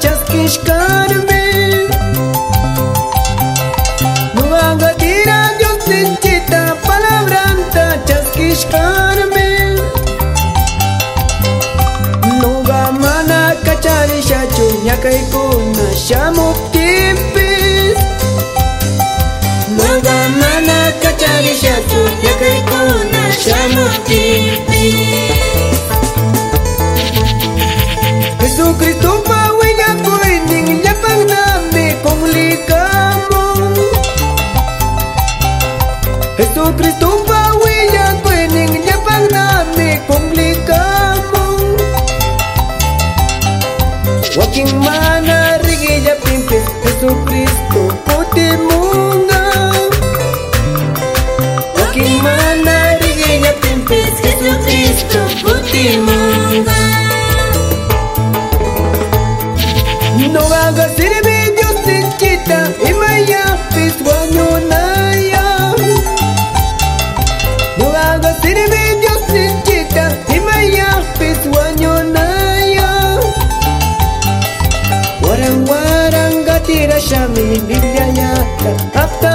chasquishkarme Nuanga tira Dios ninchita palabranta chasquishkarme Nuga mana kacharishachu ñakaykuna shamuptipis Jesucristo pa wiñakuy nin llapanmi complicamos Wakin mana Yang warang gak tidak syamin bibianya Dan